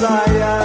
Messiah.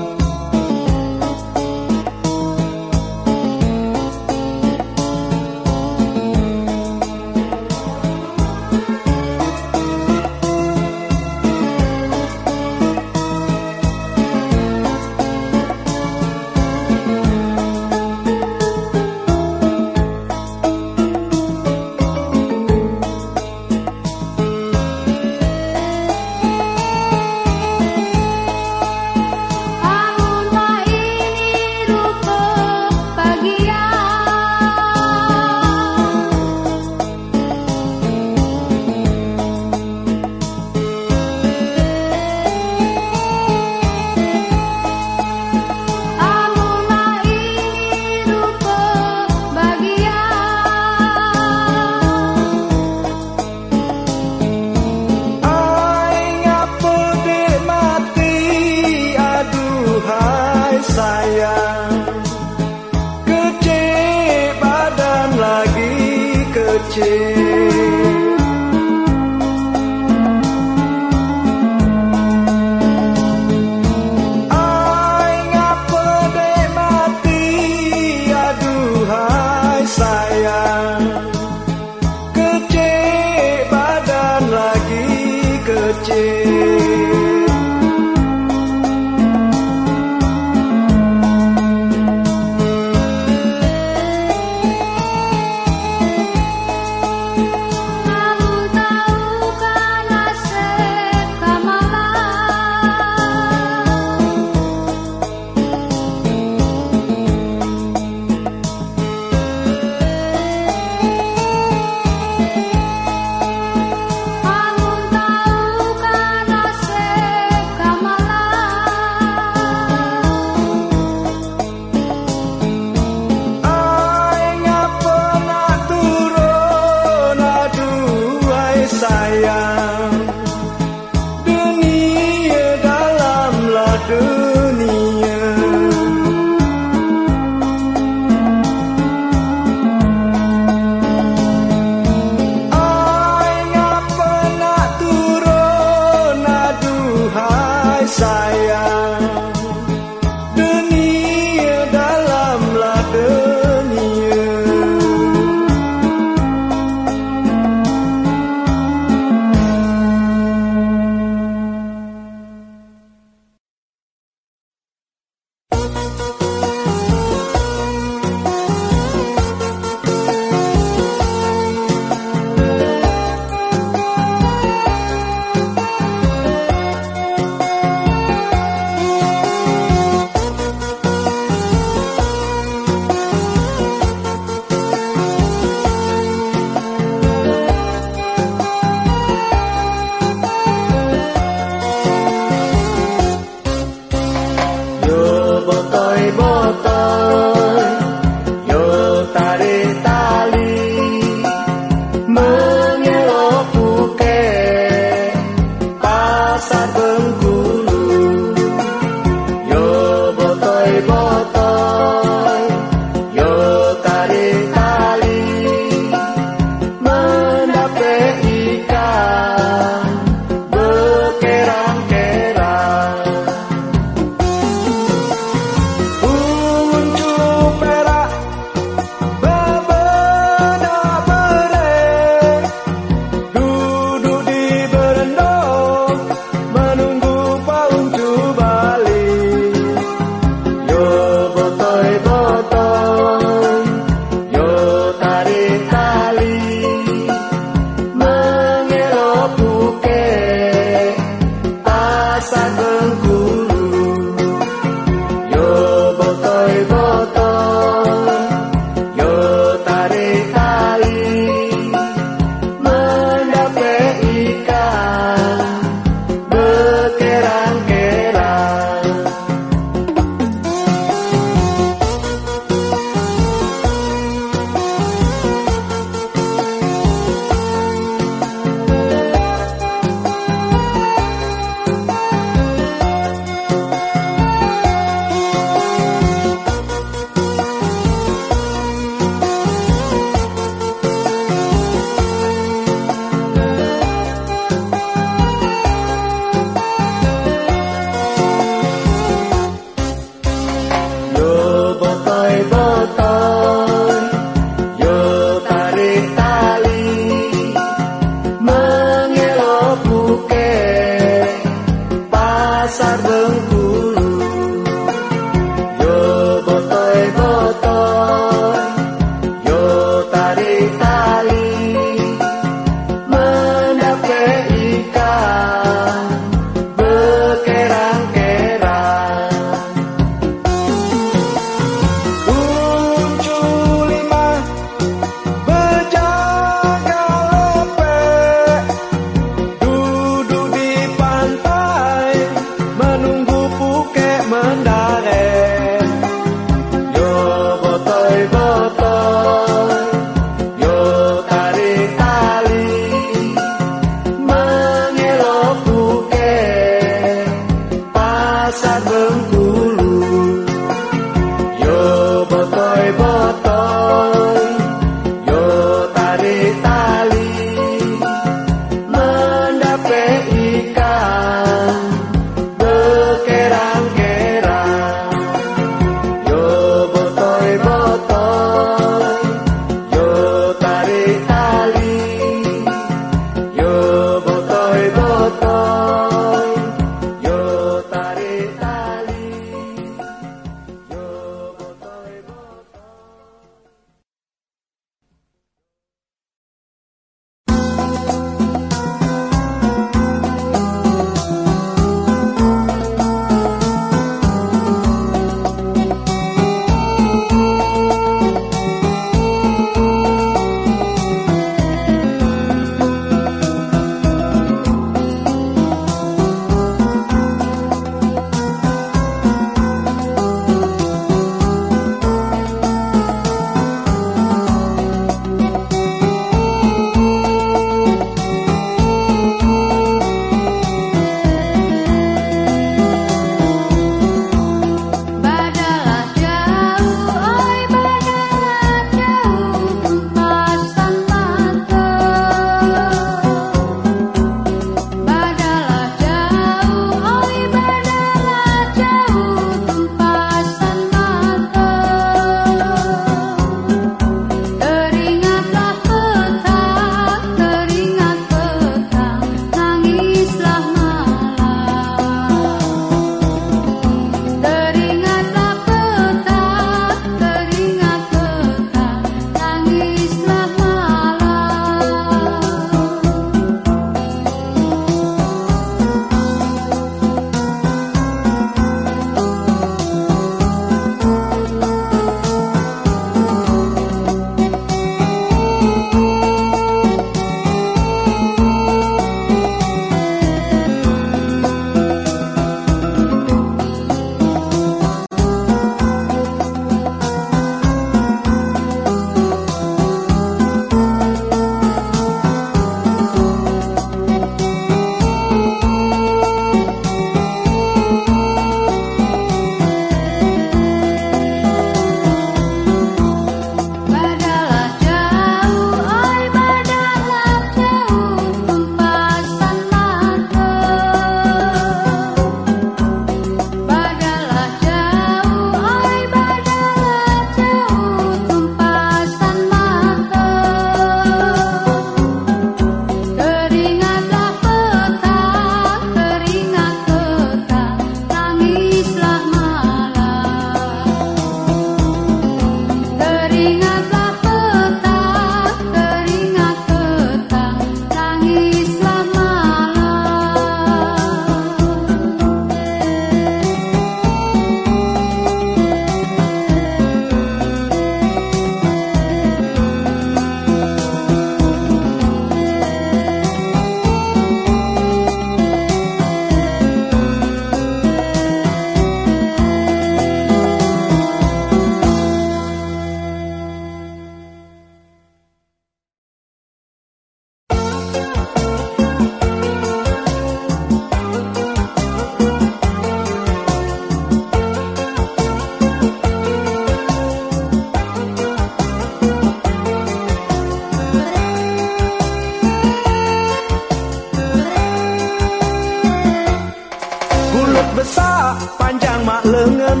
besar panjang mak lengan.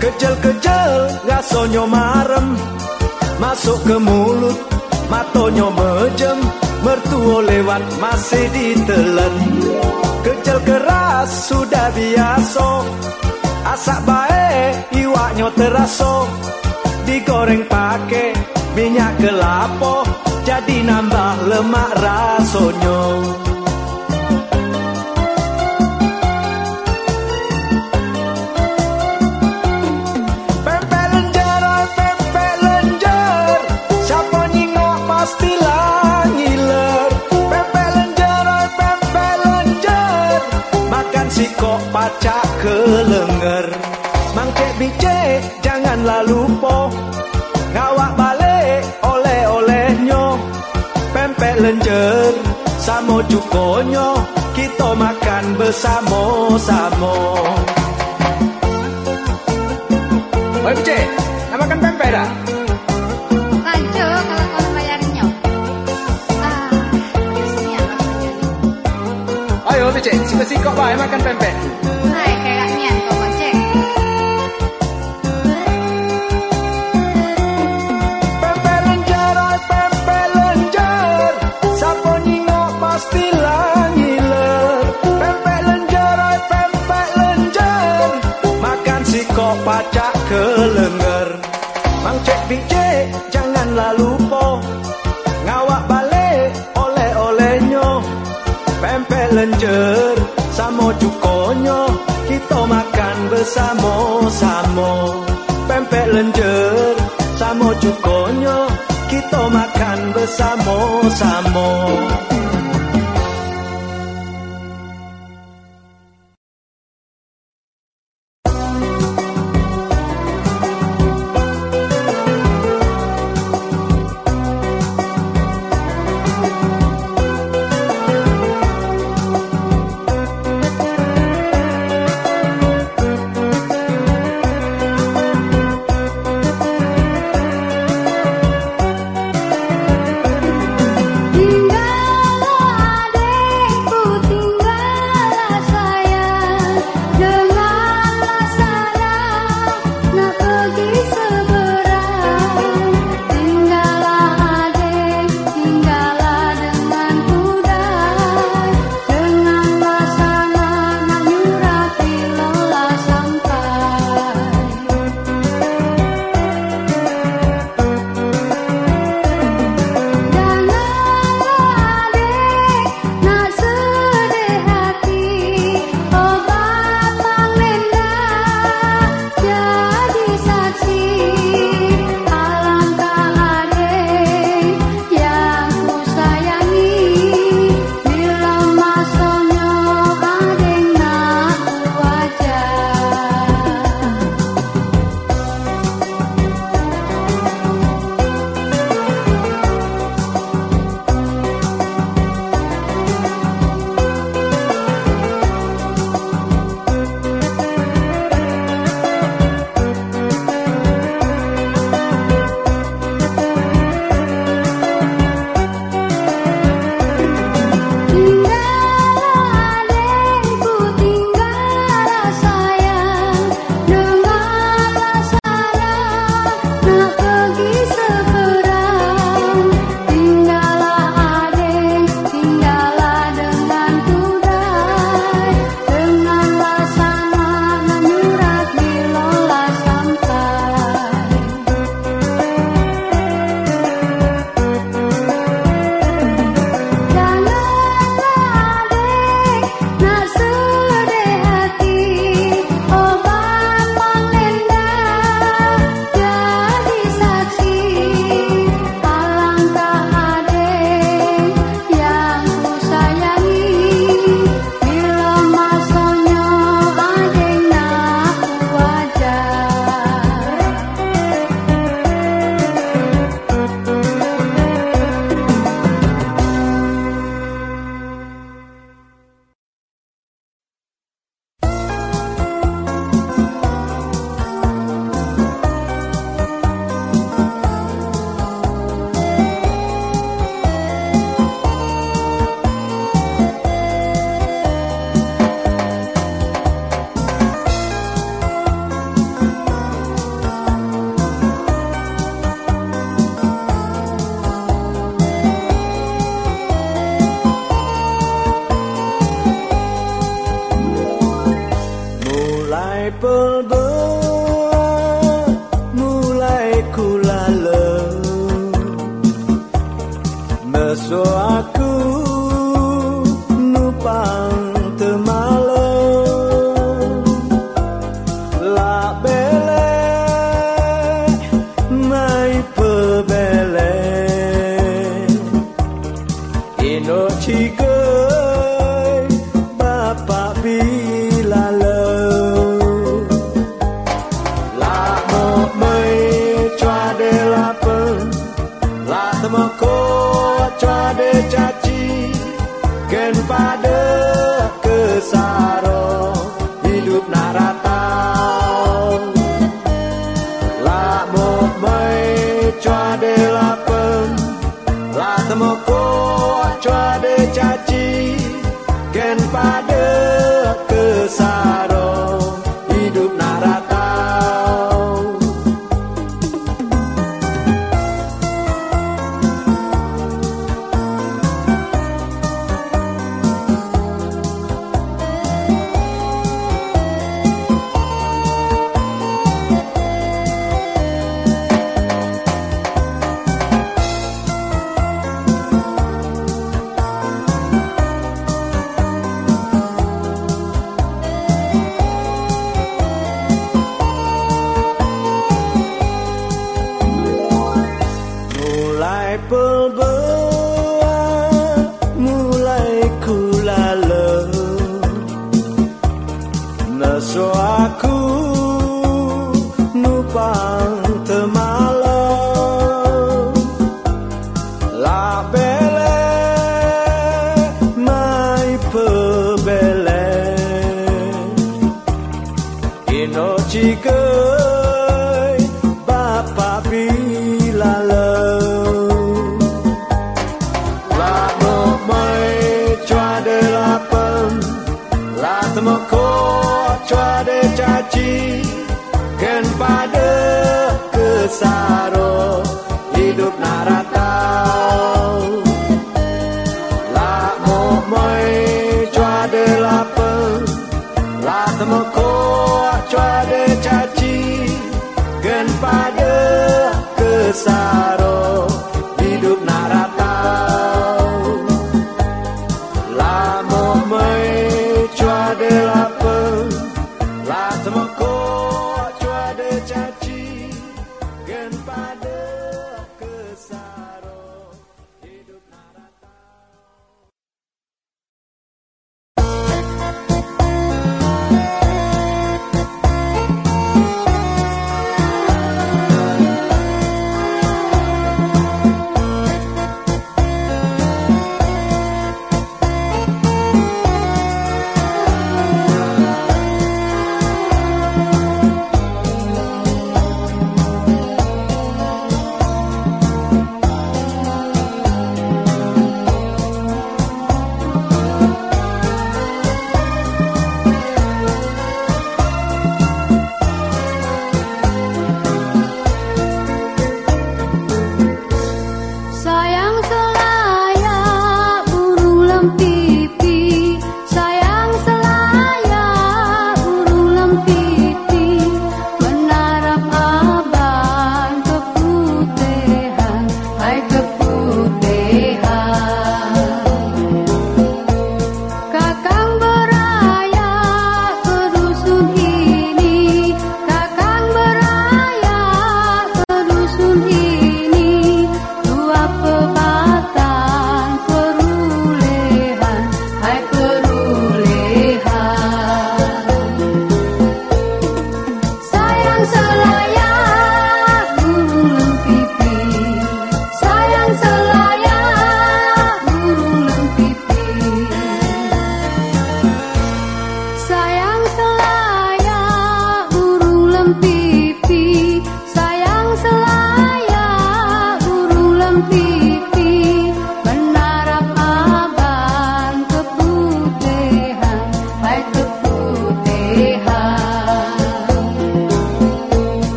Kecil-kecil gasonyo marem. Masuk ke mulut matonyo mejem. Mertua lewat masih ditelen Kecil keras sudah biasa. Asak baik iwaknya teraso. Digoreng pakai minyak kelapa. Jadi nambah lemak rasonyo Lenjer sama cukonyo Kita makan bersama-sama Oi bicek, nak makan pempek dah? Lanjut kalau kamu bayarnya. Ah, aku jadi. Ayo bicek, sikok-sikok baik makan pempek lenjer sama cukonyo. Kita makan bersama-sama Pempek lenjer sama cukonyo. Kita makan bersama-sama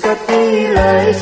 Katika kila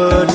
bird